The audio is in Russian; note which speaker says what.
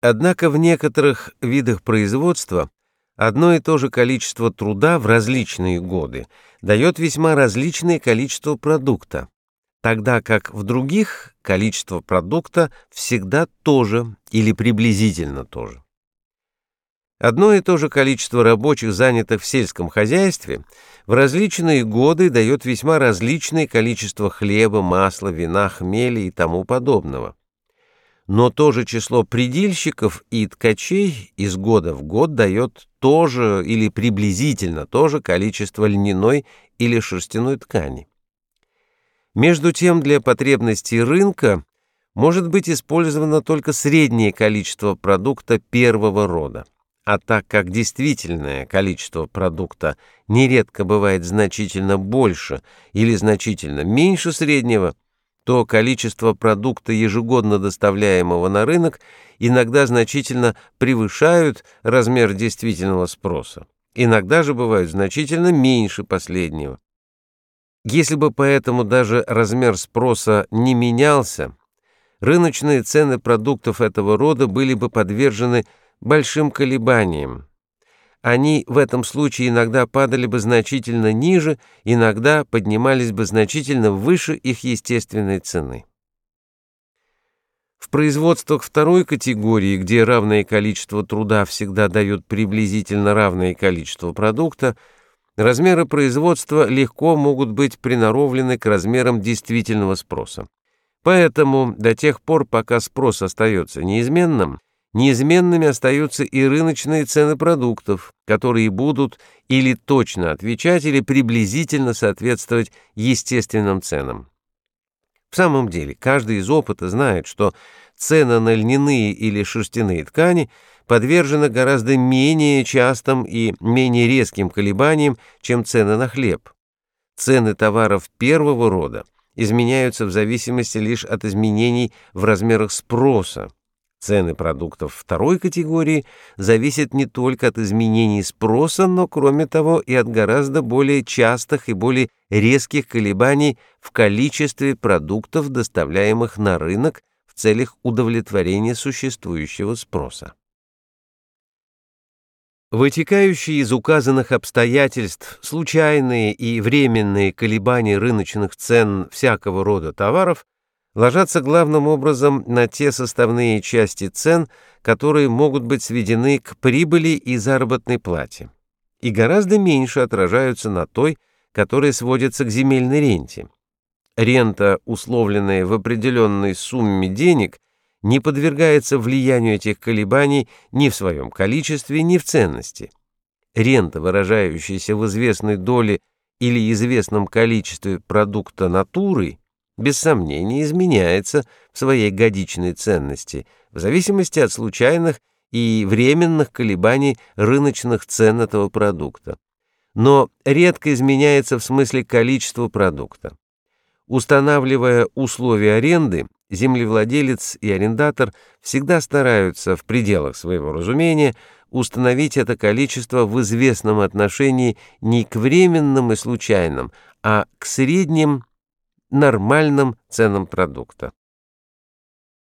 Speaker 1: Однако в некоторых видах производства одно и то же количество труда в различные годы дает весьма различное количество продукта, тогда как в других количество продукта всегда тоже или приблизительно тоже. Одно и то же количество рабочих, занятых в сельском хозяйстве, в различные годы дает весьма различное количество хлеба, масла, вина, хмели и тому подобного но то же число предельщиков и ткачей из года в год дает то же или приблизительно то же количество льняной или шерстяной ткани. Между тем, для потребностей рынка может быть использовано только среднее количество продукта первого рода. А так как действительное количество продукта нередко бывает значительно больше или значительно меньше среднего – то количество продукта, ежегодно доставляемого на рынок, иногда значительно превышают размер действительного спроса. Иногда же бывают значительно меньше последнего. Если бы поэтому даже размер спроса не менялся, рыночные цены продуктов этого рода были бы подвержены большим колебаниям, они в этом случае иногда падали бы значительно ниже, иногда поднимались бы значительно выше их естественной цены. В производствах второй категории, где равное количество труда всегда дает приблизительно равное количество продукта, размеры производства легко могут быть приноровлены к размерам действительного спроса. Поэтому до тех пор, пока спрос остается неизменным, неизменными остаются и рыночные цены продуктов, которые будут или точно отвечать, или приблизительно соответствовать естественным ценам. В самом деле, каждый из опыта знает, что цена на льняные или шерстяные ткани подвержена гораздо менее частым и менее резким колебаниям, чем цены на хлеб. Цены товаров первого рода изменяются в зависимости лишь от изменений в размерах спроса, Цены продуктов второй категории зависят не только от изменений спроса, но, кроме того, и от гораздо более частых и более резких колебаний в количестве продуктов, доставляемых на рынок в целях удовлетворения существующего спроса. Вытекающие из указанных обстоятельств случайные и временные колебания рыночных цен всякого рода товаров ложатся главным образом на те составные части цен, которые могут быть сведены к прибыли и заработной плате, и гораздо меньше отражаются на той, которая сводится к земельной ренте. Рента, условленная в определенной сумме денег, не подвергается влиянию этих колебаний ни в своем количестве, ни в ценности. Рента, выражающаяся в известной доле или известном количестве продукта натуры, без сомнения изменяется в своей годичной ценности в зависимости от случайных и временных колебаний рыночных цен этого продукта, но редко изменяется в смысле количества продукта. Устанавливая условия аренды, землевладелец и арендатор всегда стараются в пределах своего разумения установить это количество в известном отношении не к временным и случайным, а к средним нормальным ценам продукта.